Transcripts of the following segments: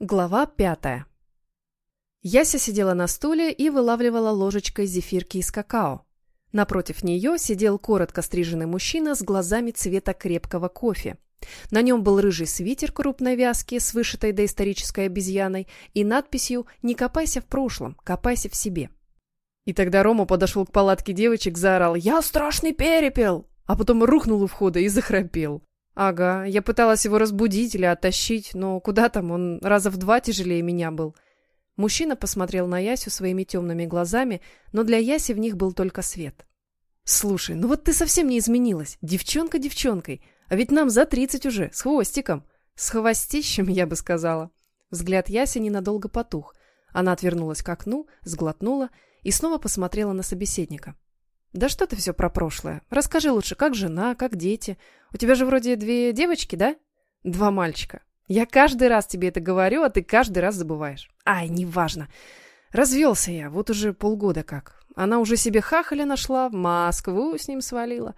Глава пятая. Яся сидела на стуле и вылавливала ложечкой зефирки из какао. Напротив нее сидел коротко стриженный мужчина с глазами цвета крепкого кофе. На нем был рыжий свитер крупной вязки с вышитой доисторической обезьяной и надписью «Не копайся в прошлом, копайся в себе». И тогда Рома подошел к палатке девочек, заорал «Я страшный перепел!», а потом рухнул у входа и захрапел. Ага, я пыталась его разбудить или оттащить, но куда там, он раза в два тяжелее меня был. Мужчина посмотрел на Ясю своими темными глазами, но для Яси в них был только свет. «Слушай, ну вот ты совсем не изменилась. Девчонка девчонкой. А ведь нам за тридцать уже, с хвостиком. С хвостищем, я бы сказала». Взгляд Яси ненадолго потух. Она отвернулась к окну, сглотнула и снова посмотрела на собеседника. «Да что ты все про прошлое? Расскажи лучше, как жена, как дети. У тебя же вроде две девочки, да? Два мальчика. Я каждый раз тебе это говорю, а ты каждый раз забываешь. Ай, неважно. Развелся я, вот уже полгода как. Она уже себе хахаля нашла, в Москву с ним свалила.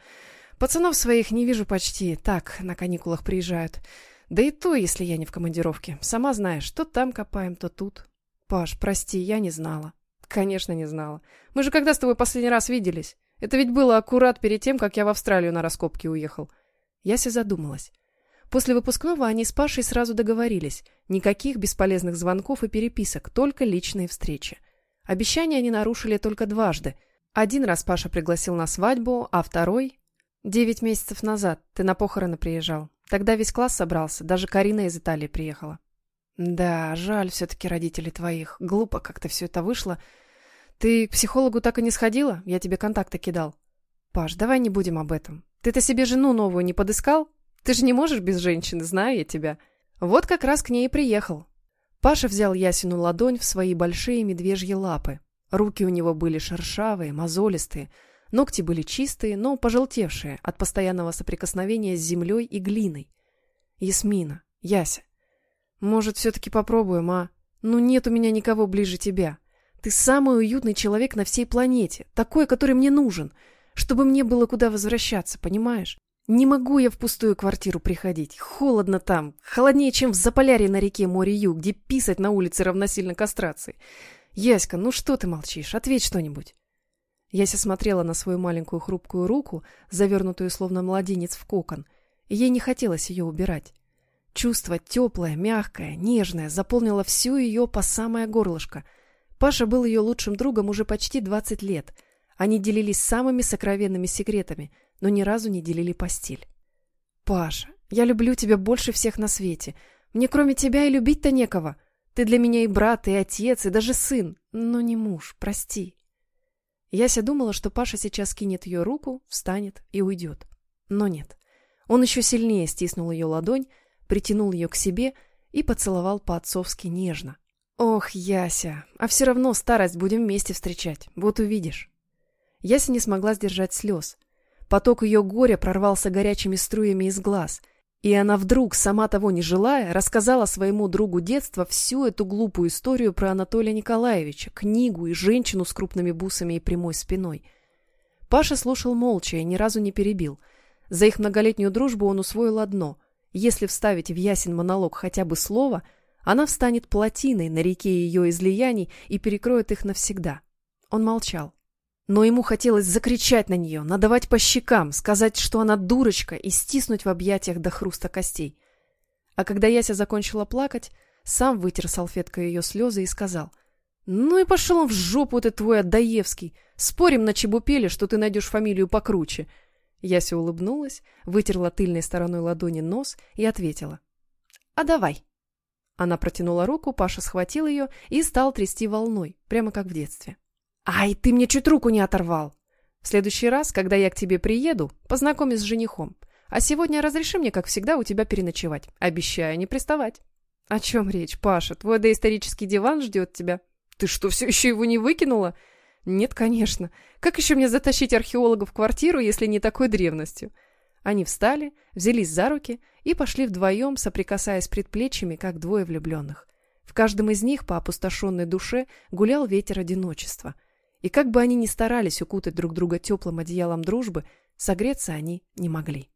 Пацанов своих не вижу почти. Так, на каникулах приезжают. Да и то, если я не в командировке. Сама знаешь, то там копаем, то тут. Паш, прости, я не знала. Конечно, не знала. Мы же когда с тобой последний раз виделись? Это ведь было аккурат перед тем, как я в Австралию на раскопки уехал. Яся задумалась. После выпускного они с Пашей сразу договорились. Никаких бесполезных звонков и переписок, только личные встречи. Обещания они нарушили только дважды. Один раз Паша пригласил на свадьбу, а второй... Девять месяцев назад ты на похороны приезжал. Тогда весь класс собрался, даже Карина из Италии приехала. Да, жаль все-таки родителей твоих. Глупо как-то все это вышло. Ты к психологу так и не сходила? Я тебе контакты кидал. Паш, давай не будем об этом. Ты-то себе жену новую не подыскал? Ты же не можешь без женщины, знаю я тебя. Вот как раз к ней и приехал. Паша взял Ясину ладонь в свои большие медвежьи лапы. Руки у него были шершавые, мозолистые, ногти были чистые, но пожелтевшие от постоянного соприкосновения с землей и глиной. Ясмина, Яся, может, все-таки попробуем, а? Ну нет у меня никого ближе тебя. Ты самый уютный человек на всей планете, такой, который мне нужен, чтобы мне было куда возвращаться, понимаешь? Не могу я в пустую квартиру приходить. Холодно там, холоднее, чем в Заполярье на реке Море-Ю, где писать на улице равносильно кастрации. Яська, ну что ты молчишь? Ответь что-нибудь. Яся смотрела на свою маленькую хрупкую руку, завернутую словно младенец в кокон, ей не хотелось ее убирать. Чувство теплое, мягкое, нежное заполнило всю ее по самое горлышко — Паша был ее лучшим другом уже почти 20 лет. Они делились самыми сокровенными секретами, но ни разу не делили постель. «Паша, я люблю тебя больше всех на свете. Мне кроме тебя и любить-то некого. Ты для меня и брат, и отец, и даже сын, но не муж, прости». Яся думала, что Паша сейчас кинет ее руку, встанет и уйдет. Но нет. Он еще сильнее стиснул ее ладонь, притянул ее к себе и поцеловал по-отцовски нежно, Ох, Яся, а все равно старость будем вместе встречать, вот увидишь. Яся не смогла сдержать слез. Поток ее горя прорвался горячими струями из глаз, и она вдруг, сама того не желая, рассказала своему другу детства всю эту глупую историю про Анатолия Николаевича, книгу и женщину с крупными бусами и прямой спиной. Паша слушал молча и ни разу не перебил. За их многолетнюю дружбу он усвоил одно — если вставить в Ясин монолог хотя бы слово — она встанет плотиной на реке ее излияний и перекроет их навсегда. Он молчал. Но ему хотелось закричать на нее, надавать по щекам, сказать, что она дурочка, и стиснуть в объятиях до хруста костей. А когда Яся закончила плакать, сам вытер салфеткой ее слезы и сказал, «Ну и пошел он в жопу, этот твой Отдаевский! Спорим на Чебупеле, что ты найдешь фамилию покруче!» Яся улыбнулась, вытерла тыльной стороной ладони нос и ответила, «А давай!» Она протянула руку, Паша схватил ее и стал трясти волной, прямо как в детстве. «Ай, ты мне чуть руку не оторвал!» «В следующий раз, когда я к тебе приеду, познакомись с женихом. А сегодня разреши мне, как всегда, у тебя переночевать. Обещаю не приставать». «О чем речь, Паша? Твой доисторический диван ждет тебя». «Ты что, все еще его не выкинула?» «Нет, конечно. Как еще мне затащить археолога в квартиру, если не такой древностью?» Они встали, взялись за руки и пошли вдвоем, соприкасаясь предплечьями, как двое влюбленных. В каждом из них по опустошенной душе гулял ветер одиночества. И как бы они ни старались укутать друг друга теплым одеялом дружбы, согреться они не могли.